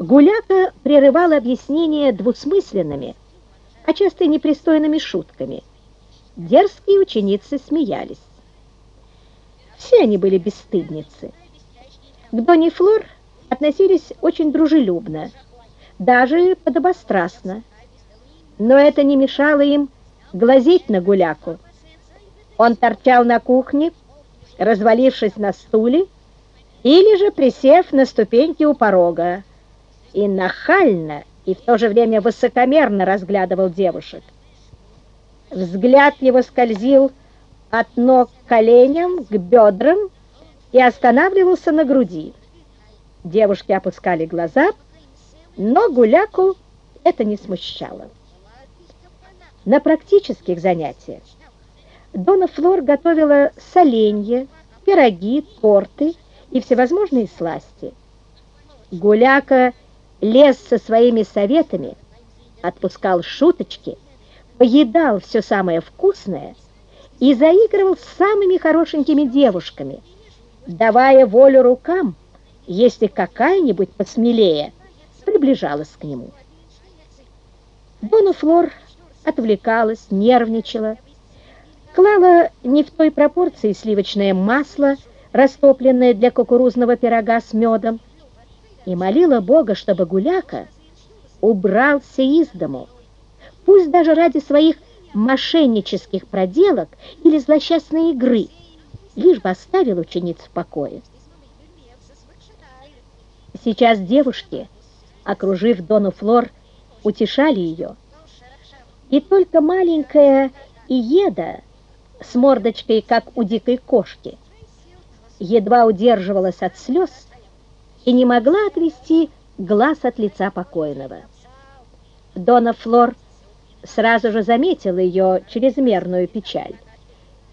Гуляка прерывала объяснение двусмысленными, а часто и непристойными шутками. Дерзкие ученицы смеялись. Все они были бесстыдницы. К Доне Флор относились очень дружелюбно, даже подобострастно. Но это не мешало им глазеть на Гуляку. Он торчал на кухне, развалившись на стуле, или же присев на ступеньки у порога, и нахально, и в то же время высокомерно разглядывал девушек. Взгляд его скользил от ног к коленям, к бедрам и останавливался на груди. Девушки опускали глаза, но гуляку это не смущало. На практических занятиях Дона Флор готовила соленья, пироги, торты и всевозможные сласти. Гуляка лез со своими советами, отпускал шуточки, поедал все самое вкусное и заигрывал с самыми хорошенькими девушками, давая волю рукам, если какая-нибудь посмелее приближалась к нему. Дона Флор отвлекалась, нервничала, клала не в той пропорции сливочное масло, растопленное для кукурузного пирога с медом, и молила Бога, чтобы Гуляка убрался из дому, пусть даже ради своих мошеннических проделок или злосчастной игры, лишь бы оставил учениц в покое. Сейчас девушки, окружив Дону Флор, утешали ее, и только маленькая Иеда с мордочкой, как у дикой кошки, едва удерживалась от слез и не могла отвести глаз от лица покойного. Дона Флор сразу же заметила ее чрезмерную печаль,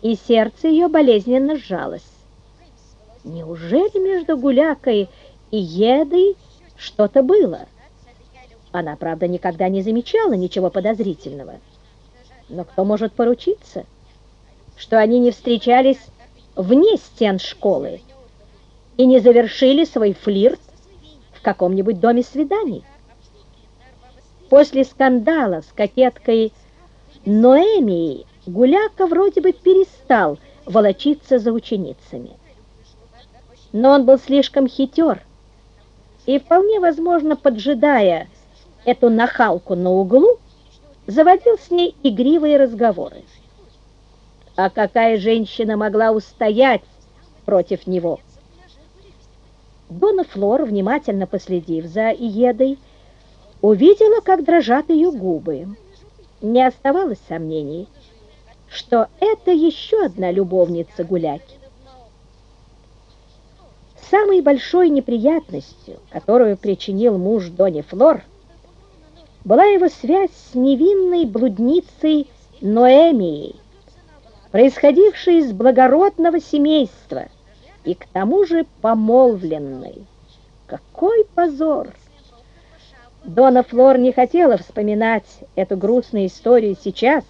и сердце ее болезненно сжалось. Неужели между Гулякой и Едой что-то было? Она, правда, никогда не замечала ничего подозрительного. Но кто может поручиться, что они не встречались вне стен школы и не завершили свой флирт в каком-нибудь доме свиданий? После скандала с кокеткой Ноэмией Гуляка вроде бы перестал волочиться за ученицами. Но он был слишком хитер и, вполне возможно, поджидая эту нахалку на углу, заводил с ней игривые разговоры. А какая женщина могла устоять против него? Дона Флор, внимательно последив за Иедой, увидела, как дрожат ее губы. Не оставалось сомнений, что это еще одна любовница гуляки. Самой большой неприятностью, которую причинил муж Дони Флор, была его связь с невинной блудницей Ноэмией, происходившей из благородного семейства и к тому же помолвленной. Какой позор! Дона Флор не хотела вспоминать эту грустную историю сейчас,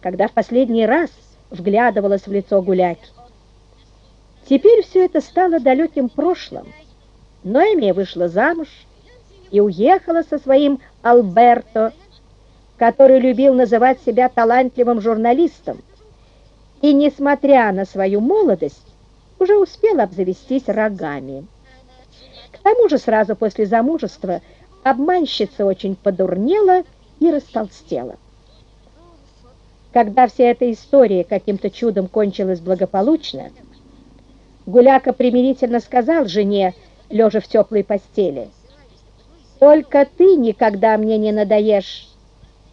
когда в последний раз вглядывалась в лицо гуляки. Теперь все это стало далеким прошлым. Ноэмия вышла замуж и уехала со своим Альберто, который любил называть себя талантливым журналистом, и, несмотря на свою молодость, уже успел обзавестись рогами. К тому же сразу после замужества обманщица очень подурнела и растолстела. Когда вся эта история каким-то чудом кончилась благополучно, Гуляка примирительно сказал жене, лежа в теплой постели, «Только ты никогда мне не надоешь.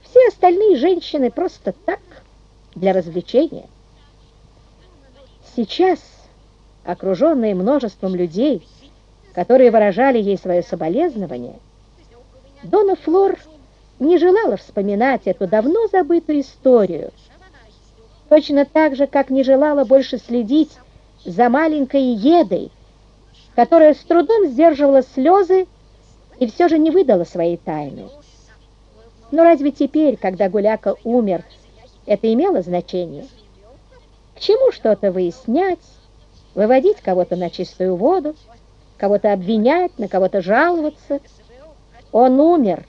Все остальные женщины просто так, для развлечения». Сейчас, окруженные множеством людей, которые выражали ей свое соболезнование, Дона Флор не желала вспоминать эту давно забытую историю, точно так же, как не желала больше следить за маленькой Едой, которая с трудом сдерживала слезы и все же не выдала своей тайны. Но разве теперь, когда Гуляка умер, это имело значение? К чему что-то выяснять, выводить кого-то на чистую воду, кого-то обвинять, на кого-то жаловаться? Он умер,